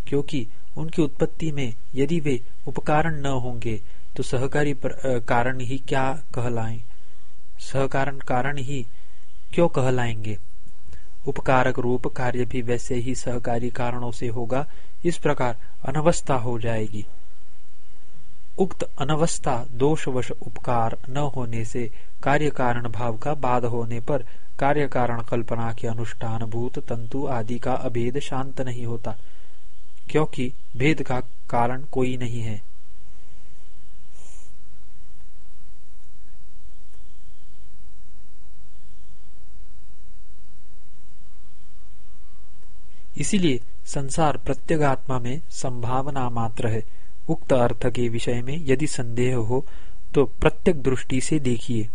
क्योंकि उनकी उत्पत्ति में यदि वे उपकारण न होंगे तो सहकारी कारण ही क्या कहलाए? सहकारण कारण ही क्यों कहलाएँगे? उपकारक रूप कार्य भी वैसे ही सहकारी कारणों से होगा। इस प्रकार अनवस्था हो जाएगी। उक्त अनवस्था दोषवश उपकार न होने से कार्य कारण भाव का बाद होने पर कार्य कारण कल्पना के अनुष्ठान भूत, तंतु आदि का अभेद शांत नहीं होता, क्योंकि भेद का कारण कोई नहीं है। इसीलिए संसार प्रत्यगात्मा में संभावना मात्र है। उक्त अर्थ के विषय में यदि संदेह हो तो प्रत्यक दृष्टि से देखिए।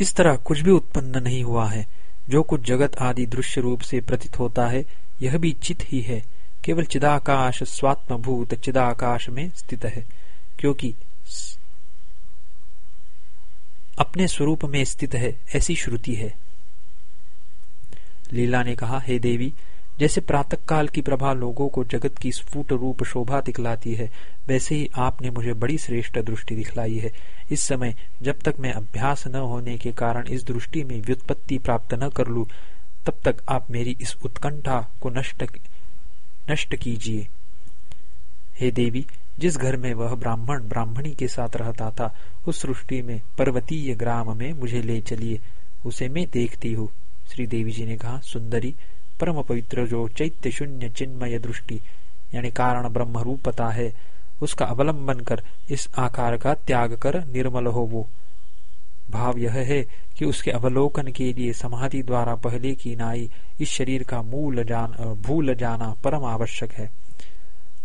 इस तरह कुछ भी उत्पन्न नहीं हुआ है। जो कुछ जगत आदि दृश्य रूप से प्रतीत होता है, यह भी चित ही है। केवल चिदाकाश स्वात्मभूत चिदाकाश में स्थित है, क्योंकि अपने स्वरूप में स्थित है, ऐसी श्रुति है। लीला ने कहा, हे देवी, जैसे प्रातः काल की प्रभा लोगों को जगत की स्फुट रूप शोभा दिखलाती है, वैसे ही आपने मुझे बड़ी श्रेष्ठ दृष्टि दिखलाई है। इस समय जब तक मैं अभ्यास न होने के कारण इस दृष्टि में व्युत्पत्ति प्राप्त न कर लू, तब तक आप मेरी इस उत्कंठा को नष्ट नष्ट कीजिए। हे देवी, जिस घर में वह ब्राह्मण, ब्राह्मणी के साथ रहता था, उस सृष्टि में पर्वतीय ग्राम में मुझे ले चलिए, उसे मैं देखती हूँ। श्री देवी जी ने कहा, सुंदरी परम पवित्र जो चैत्य शून्य चिन्मय दृष्टि, यानी कारण ब्रह्म रूपता है, उसका अवलंबन कर इस आकार का त्याग कर निर्मल हो वो। भाव यह है कि उसके अवलोकन के लिए समाधि द्वारा पहले की नाई इस शरीर का मूल जान, भूल जाना परम आवश्यक है।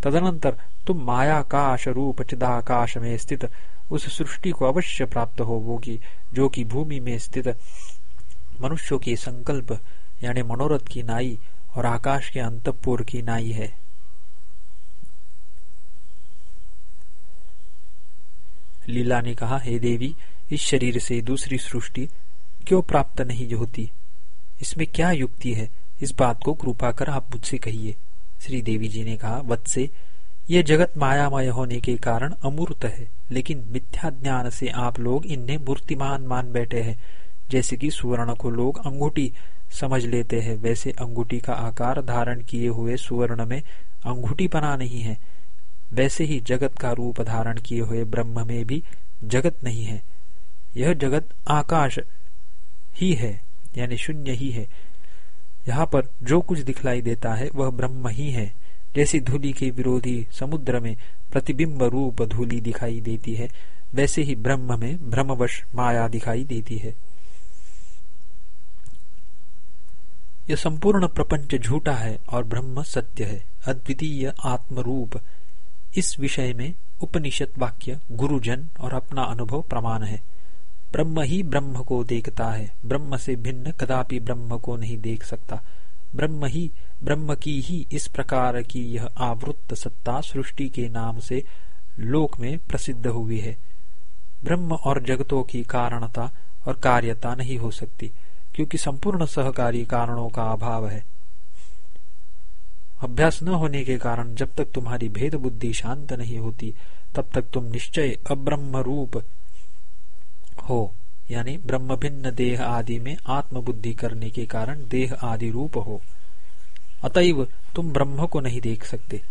तदनंतर तुम मायाकाश रूप चिदाकाश में स्थित उस सृष्टि को अवश्य प्राप्त होगी जो कि भूमि में स्थित मनुष्यों के संकल्प, यानी मनोरथ की नाई और आकाश के अंतपुर की नाई है। लीला ने कहा, हे देवी, इस शरीर से दूसरी सृष्टि क्यों प्राप्त नहीं होती? इसमें क्या युक्ति है? इस बात को कृपा कर आप मुझसे कहिए। श्री देवी जी ने कहा, वत्से ये जगत मायामय होने के कारण अमूर्त है, लेकिन मिथ्या ज्ञान से आप लोग इन्हें मूर्तिमान मान बैठे हैं। जैसे कि सुवर्ण को लोग अंगूठी समझ लेते हैं, वैसे अंगूठी का आकार धारण किए हुए सुवर्ण में अंगूठी पना नहीं है। वैसे ही जगत का रूप धारण किए हुए ब्रह्म में भी जगत नहीं है। यह जगत आकाश ही है, यानी शून्य ही है। यहाँ पर जो कुछ दिखलाई देता है, वह ब्रह्म ही है। जैसी धूली के विरोधी समुद्र में प्रतिबिंब रूप धूली दिखाई देती है, वैसे ही ब्रह्म में ब्रह्मवश माया दिखाई देती है। यह संपूर्ण प्रपंच झूठा है और ब्रह्म सत्य है, अद्वितीय आत्मरूप। इस विषय में उपनिषद वाक्य, गुरुजन और अपना अनुभव प्रमाण है। ब्रह्म ही ब्रह्म को देखता है। ब्रह्म से भिन्न कदापि ब्रह्म को नहीं देख सकता। ब्रह्म ही, ब्रह्म की ही इस प्रकार की यह आवृत्त सत्ता सृष्टि के नाम से लोक में प्रसिद्ध हुई है। ब्रह्म और जगतों की कारणता और कार्यता नहीं हो सकती। क्योंकि संपूर्ण सहकारी कारणों का अभाव है। अभ्यास न होने के कारण जब तक तुम्हारी भेद बुद्धि शांत नहीं होती, तब तक तुम निश्चय अब्रह्म रूप हो, यानी ब्रह्म भिन्न देह आदि में आत्मबुद्धि करने के कारण देह आदि रूप हो। अतएव तुम ब्रह्म को नहीं देख सकते।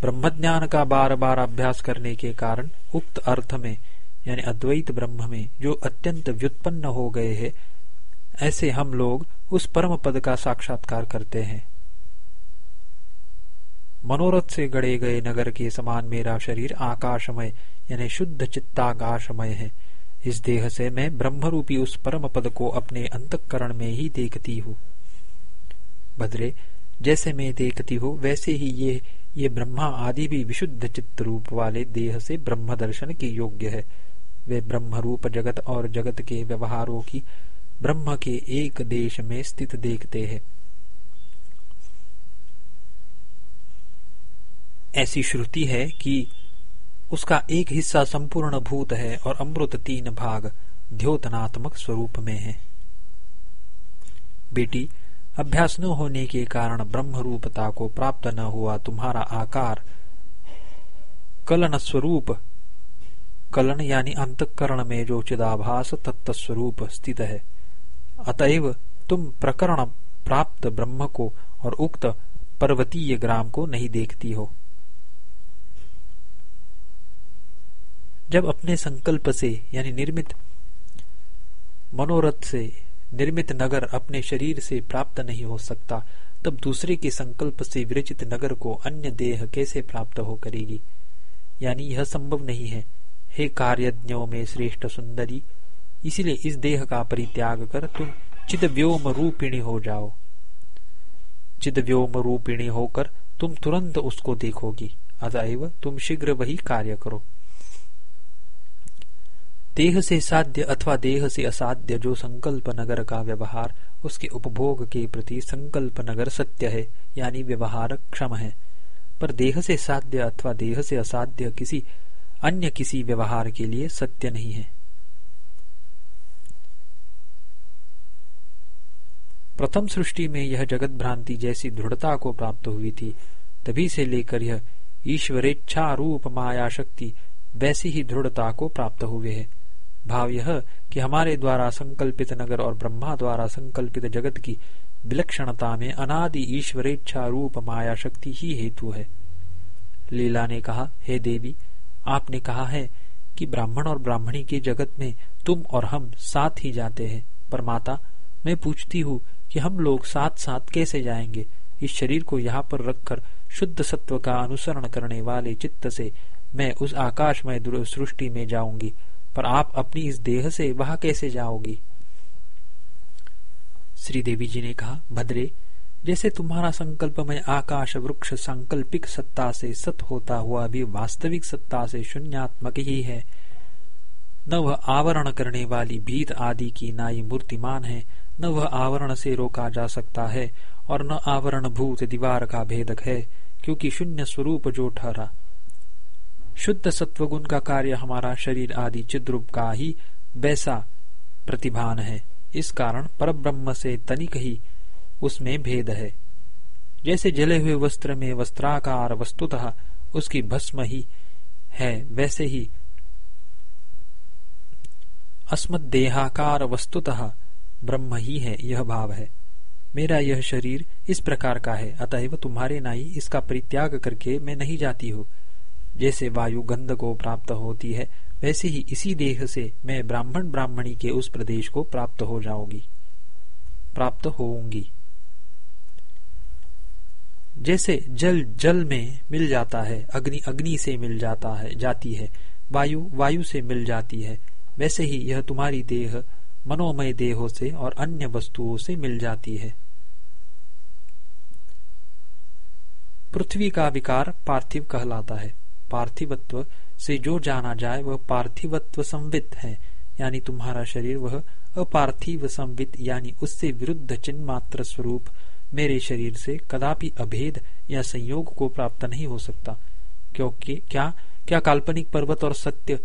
ब्रह्म ज्ञान का बार बार अभ्यास करने के कारण उक्त अर्थ में, यानी अद्वैत ब्रह्म में, जो अत्यंत व्युत्पन्न हो गए हैं ऐसे हम लोग उस परम पद का साक्षात्कार करते हैं। मनोरथ से गड़े गए नगर के समान मेरा शरीर आकाशमय, यानी शुद्ध चित्ताकाशमय है। इस देह से मैं ब्रह्मरूपी उस परम पद को अपने अंतकरण में ही देखती हूँ। भद्रे जैसे मैं देखती हूँ, वैसे ही ये ये ब्रह्मा आदि भी विशुद्ध चित्त रूप वाले देह से ब्रह्म दर्शन के योग्य है। वे ब्रह्म रूप जगत और जगत के व्यवहारों की ब्रह्म के एक देश में स्थित देखते हैं। ऐसी श्रुति है कि उसका एक हिस्सा संपूर्ण भूत है और अमृत तीन भाग द्योतनात्मक स्वरूप में है। बेटी, अभ्यास न होने के कारण ब्रह्म रूपता को प्राप्त न हुआ तुम्हारा आकार। कलन स्वरूप, कलन यानी अंतकरण में जो चिदाभास तत्व स्वरूप स्थित है। अतएव तुम प्रकरण प्राप्त ब्रह्म को और उक्त पर्वतीय ग्राम को नहीं देखती हो। जब अपने संकल्प से, यानी निर्मित मनोरथ से, निर्मित नगर अपने शरीर से प्राप्त नहीं हो सकता, तब दूसरे के संकल्प से विरचित नगर को अन्य देह कैसे प्राप्त हो करेगी? यानी यह संभव नहीं है। हे कार्यज्ञों में श्रेष्ठ सुंदरी इसलिए इस देह का परित्याग कर तुम चिद व्योम रूपिणी हो जाओ। चिद व्योम रूपिणी होकर तुम तुरंत उसको देखोगी। अतएव तुम शीघ्र वही कार्य करो। देह से साध्य अथवा देह से असाध्य जो संकल्प नगर का व्यवहार, उसके उपभोग के प्रति संकल्प नगर सत्य है, यानी व्यवहार क्षम है। पर देह से साध्य अथवा देह से असाध्य किसी अन्य किसी व्यवहार के लिए सत्य नहीं है। प्रथम सृष्टि में यह जगत भ्रांति जैसी दृढ़ता को प्राप्त हुई थी, तभी से लेकर यह ईश्वरेच्छा रूप माया शक्ति वैसी ही दृढ़ता को प्राप्त हुए है। भाव यह कि हमारे द्वारा संकल्पित नगर और ब्रह्मा द्वारा संकल्पित जगत की विलक्षणता में अनादि ईश्वरेच्छा रूप माया शक्ति ही हेतु है। लीला ने कहा, हे देवी, आपने कहा है कि ब्राह्मण और ब्राह्मणी के जगत में तुम और हम साथ ही जाते हैं। पर माता मैं पूछती हूँ कि हम लोग साथ साथ कैसे जाएँगे? इस शरीर को यहाँ पर रखकर शुद्ध सत्व का अनुसरण करने वाले चित्त से मैं उस आकाशमय सृष्टि में जाऊँगी, पर आप अपनी इस देह से वहाँ कैसे जाओगी? श्री देवी जी ने कहा, भद्रे, जैसे तुम्हारा संकल्प में आकाश वृक्ष सांकल्पिक सत्ता से सत होता हुआ भी वास्तविक सत्ता से शून्यात्मक ही है, न वह आवरण करने वाली भीत आदि की नाई मूर्तिमान है न वह आवरण से रोका जा सकता है, और न आवरण भूत दीवार का भेदक है, क्योंकि शून्य स्वरूप जो ठहरा। शुद्ध सत्वगुण का कार्य हमारा शरीर आदि चिद्रूप का ही वैसा प्रतिभान है। इस कारण पर से तनिक ही उसमें भेद है। जैसे जले हुए वस्त्र में वस्त्राकार वस्तुतः उसकी भस्म ही है, वैसे ही अस्मदेहाकार वस्तुतः ब्रह्म ही है, यह भाव है। मेरा यह शरीर इस प्रकार का है, अतएव तुम्हारे नाई इसका परित्याग करके मैं नहीं जाती हूँ। जैसे वायु गंध को प्राप्त होती है, वैसे ही इसी देह से मैं ब्राह्मण ब्राह्मणी के उस प्रदेश को प्राप्त हो जाऊँगी। प्राप्त होऊँगी। जैसे जल जल में मिल जाता है, अग्नि अग्नि से मिल जाता है, जाती है, वायु वायु से मिल जाती है, वैसे ही यह तुम्हारी देह मनोमय देहों से और अन्य वस्तुओं से मिल जाती है। पृथ्वी का विकार पार्थिव कहलाता है। पार्थिवत्व से जो जाना जाए, वह पार्थिवत्व संवित है, यानी तुम्हारा शरीर वह अपार्थिव संवित, यानी उससे विरुद्ध चिन्ह मात्र स्वरूप मेरे शरीर से कदापि अभेद या संयोग को प्राप्त नहीं हो सकता। क्योंकि क्या क्या काल्पनिक पर्वत और सत्य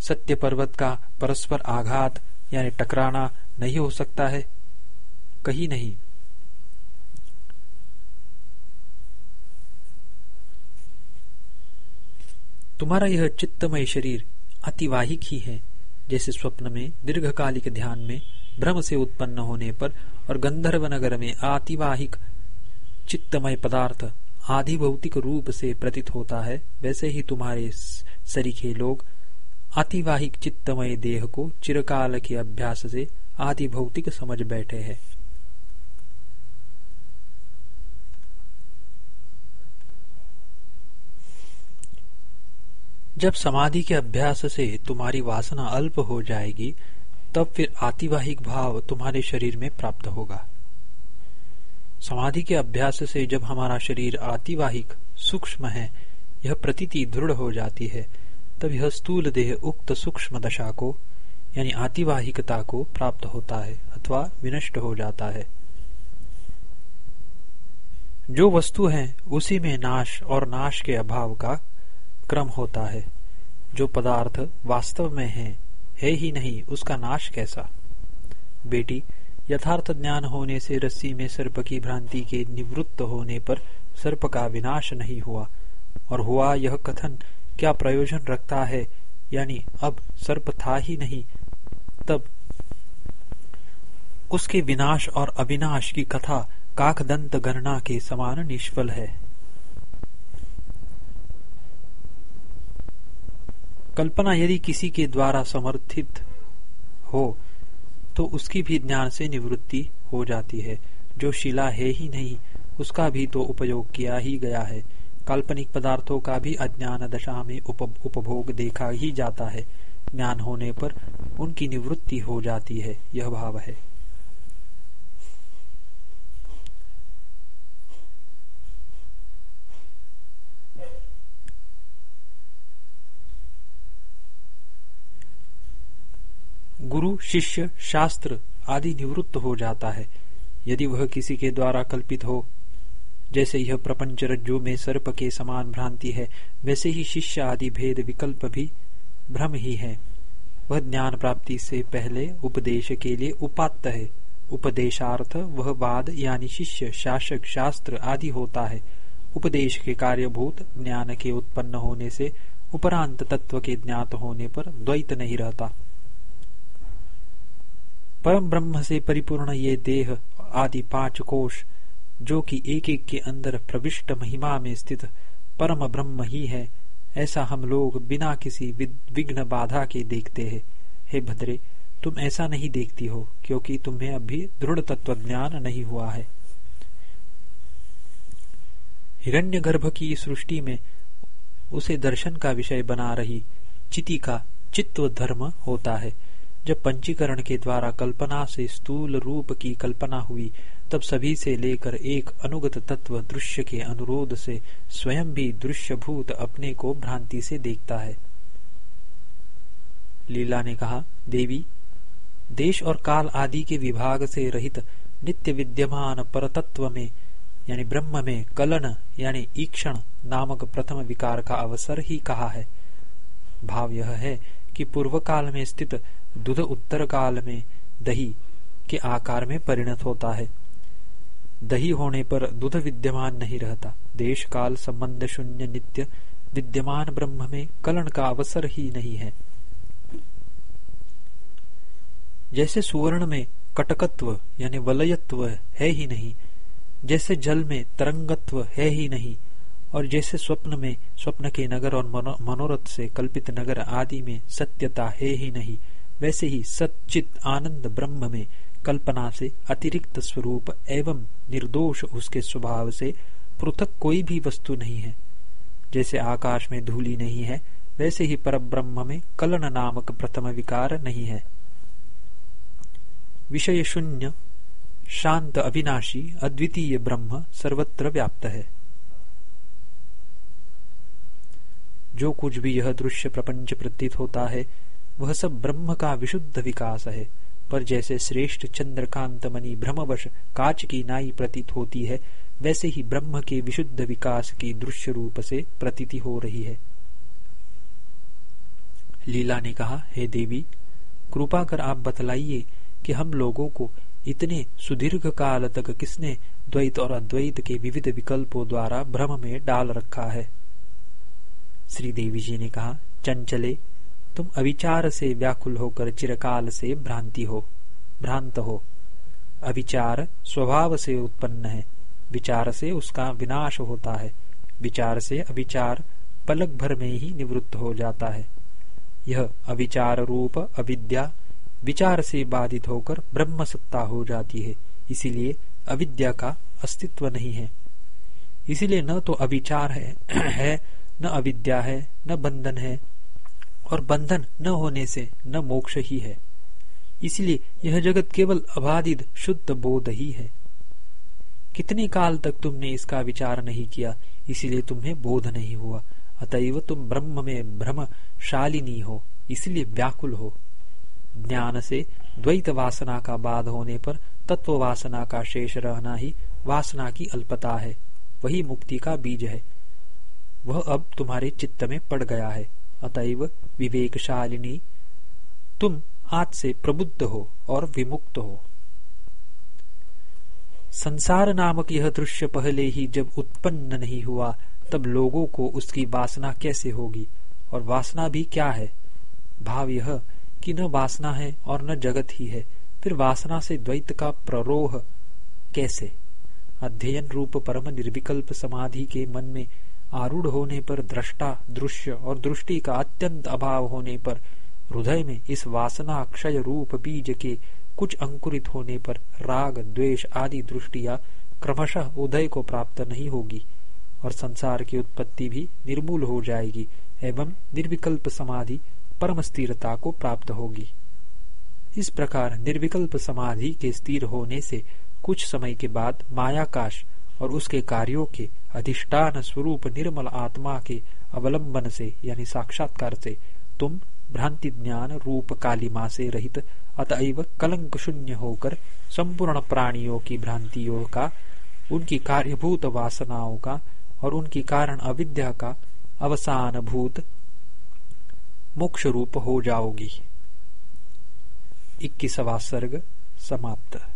सत्य पर्वत का परस्पर आघात यानी टकराना नहीं हो सकता है। कहीं नहीं। तुम्हारा यह चित्तमय शरीर अतिवाहिक ही है, जैसे स्वप्न में, दीर्घकालिक ध्यान में, भ्रम से उत्पन्न होने पर और गंधर्व नगर में आतिवाहिक चित्तमय पदार्थ आधि भौतिक रूप से प्रतीत होता है, वैसे ही तुम्हारे सरीखे लोग अतिवाहिक चित्तमय देह को चिरकाल के अभ्यास से आदि भौतिक समझ बैठे हैं। जब समाधि के अभ्यास से तुम्हारी वासना अल्प हो जाएगी, तब फिर आतिवाहिक भाव तुम्हारे शरीर में प्राप्त होगा। समाधि के अभ्यास से जब हमारा शरीर आतिवाहिक, सूक्ष्म है, यह प्रतीति दृढ़ हो जाती है तब यह स्थूल देह उक्त सूक्ष्म दशा को, यानी आतिवाहिकता को प्राप्त होता है अथवा विनष्ट हो जाता है। जो वस्तु है, उसी में नाश और नाश के अभाव का क्रम होता है। जो पदार्थ वास्तव में है है ही नहीं, उसका नाश कैसा? बेटी, यथार्थ ज्ञान होने से रस्सी में सर्प की भ्रांति के निवृत्त होने पर सर्प का विनाश नहीं हुआ, और हुआ यह कथन क्या प्रयोजन रखता है? यानी अब सर्प था ही नहीं। तब उसके विनाश और अविनाश की कथा काकदंत गणना के समान निष्फल है। कल्पना यदि किसी के द्वारा समर्थित हो तो उसकी भी ज्ञान से निवृत्ति हो जाती है। जो शिला है ही नहीं, उसका भी तो उपयोग किया ही गया है। काल्पनिक पदार्थों का भी अज्ञान दशा में उप, उपभोग देखा ही जाता है। ज्ञान होने पर उनकी निवृत्ति हो जाती है यह भाव है। गुरु शिष्य शास्त्र आदि निवृत्त हो जाता है। यदि वह किसी के द्वारा कल्पित हो जैसे यह प्रपंच रज्जु में सर्प के समान भ्रांति है, वैसे ही शिष्य आदि भेद विकल्प भी भ्रम ही है। वह ज्ञान प्राप्ति से पहले उपदेश के लिए उपात्त है। उपदेशार्थ वह वाद यानी शिष्य, शासक, शास्त्र आदि होता है। उपदेश के कार्यभूत ज्ञान के उत्पन्न होने से उपरांत तत्व के ज्ञात होने पर द्वैत नहीं रहता। परम ब्रह्म से परिपूर्ण ये देह आदि पाँच कोश जो कि एक एक के अंदर प्रविष्ट महिमा में स्थित परम ब्रह्म ही है, ऐसा हम लोग बिना किसी विघ्न बाधा के देखते हैं। हे भद्रे, तुम ऐसा नहीं देखती हो, क्योंकि तुम्हें अभी दृढ़ तत्व ज्ञान नहीं हुआ है। हिरण्य गर्भ की सृष्टि में उसे दर्शन का विषय बना रही चिति का चित्व धर्म होता है। जब पंचीकरण के द्वारा कल्पना से स्थूल रूप की कल्पना हुई तब सभी से लेकर एक अनुगत तत्व दृश्य के अनुरोध से स्वयं भी दृश्यभूत अपने को भ्रांति से देखता है। लीला ने कहा, देवी, देश और काल आदि के विभाग से रहित नित्य विद्यमान परतत्व में, यानी ब्रह्म में कलन, यानी ईक्षण नामक प्रथम विकार का अवसर ही कहा है। भाव यह है कि पूर्व काल में स्थित दुध उत्तर काल में दही के आकार में परिणत होता है। दही होने पर दुध विद्यमान नहीं रहता। देश काल संबंध शून्य नित्य। विद्यमान ब्रह्म में कलन का अवसर ही नहीं है। जैसे सुवर्ण में कटकत्व, यानी वलयत्व है ही नहीं, जैसे जल में तरंगत्व है ही नहीं, और जैसे स्वप्न में स्वप्न के नगर और मनोरथ से कल्पित नगर आदि में सत्यता है ही नहीं, वैसे ही सच्चित आनंद ब्रह्म में कल्पना से अतिरिक्त स्वरूप एवं निर्दोष उसके स्वभाव से पृथक कोई भी वस्तु नहीं है। जैसे आकाश में धूली नहीं है, वैसे ही पर ब्रह्म में कलन नामक प्रथम विकार नहीं है। विषय शून्य, शांत अविनाशी, अद्वितीय ब्रह्म सर्वत्र व्याप्त है। जो कुछ भी यह दृश्य प्रपंच प्रतीत होता है, वह सब ब्रह्म का विशुद्ध विकास है। पर जैसे श्रेष्ठ चंद्रकांत मणि ब्रह्मवश काच की नाई प्रतीत होती है, वैसे ही ब्रह्म के विशुद्ध विकास की दृश्य रूप से प्रतीति हो रही है। लीला ने कहा, हे देवी, कृपा कर आप बतलाइए कि हम लोगों को इतने सुदीर्घ काल तक किसने द्वैत और अद्वैत के विविध विकल्पों द्वारा भ्रम में डाल रखा है? श्री देवी जी ने कहा, चंचले तुम अविचार से व्याकुल होकर चिरकाल से भ्रांति हो भ्रांत हो। अविचार स्वभाव से उत्पन्न है विचार से उसका विनाश होता है। विचार से अविचार पलक भर में ही निवृत्त हो जाता है। यह अविचार रूप अविद्या विचार से बाधित होकर ब्रह्म सत्ता हो जाती है इसीलिए अविद्या का अस्तित्व नहीं है। इसीलिए न तो अविचार है, (clears throat) है न अविद्या है न बंधन है और बंधन न होने से न मोक्ष ही है। इसलिए यह जगत केवल अबाधित, शुद्ध बोध ही है। कितने काल तक तुमने इसका विचार नहीं किया, इसलिए तुम्हें बोध नहीं हुआ। अतएव तुम ब्रह्म में भ्रम शालिनी हो, इसलिए व्याकुल हो। ज्ञान से द्वैत वासना का बाध होने पर तत्व वासना का शेष रहना ही वासना की अल्पता है, वही मुक्ति का बीज है। वह अब तुम्हारे चित्त में पड़ गया है। अतएव विवेकशालिनी, तुम आज से प्रबुद्ध हो और विमुक्त हो। संसार नामक यह दृश्य पहले ही जब उत्पन्न नहीं हुआ, तब लोगों को उसकी वासना कैसे होगी और वासना भी क्या है? भाव यह कि न वासना है और न जगत ही है, फिर वासना से द्वैत का प्ररोह कैसे? अध्ययन रूप परम निर्विकल्प समाधि के मन में आरूढ़ होने पर दृष्टा, दृश्य और दृष्टि का अत्यंत अभाव होने पर, हृदय में इस वासना क्षय रूप बीज के कुछ अंकुरित होने पर राग, द्वेष आदि दृष्टिया क्रमशः उदय को प्राप्त नहीं होगी और संसार की उत्पत्ति भी निर्मूल हो जाएगी एवं निर्विकल्प समाधि परम स्थिरता को प्राप्त होगी। इस प्रकार निर्विकल्प समाधि के स्थिर होने से कुछ समय के बाद मायाकाश और उसके कार्यों के अधिष्ठान स्वरूप निर्मल आत्मा के अवलंबन से, यानी साक्षात्कार से, तुम भ्रांति ज्ञान रूप कालिमा से रहित, अतएव कलंक शून्य होकर संपूर्ण प्राणियों की भ्रांतियों का, उनकी कार्यभूत वासनाओं का और उनकी कारण अविद्या का अवसान भूत मोक्ष रूप हो जाओगी। इक्कीसवा सर्ग समाप्त।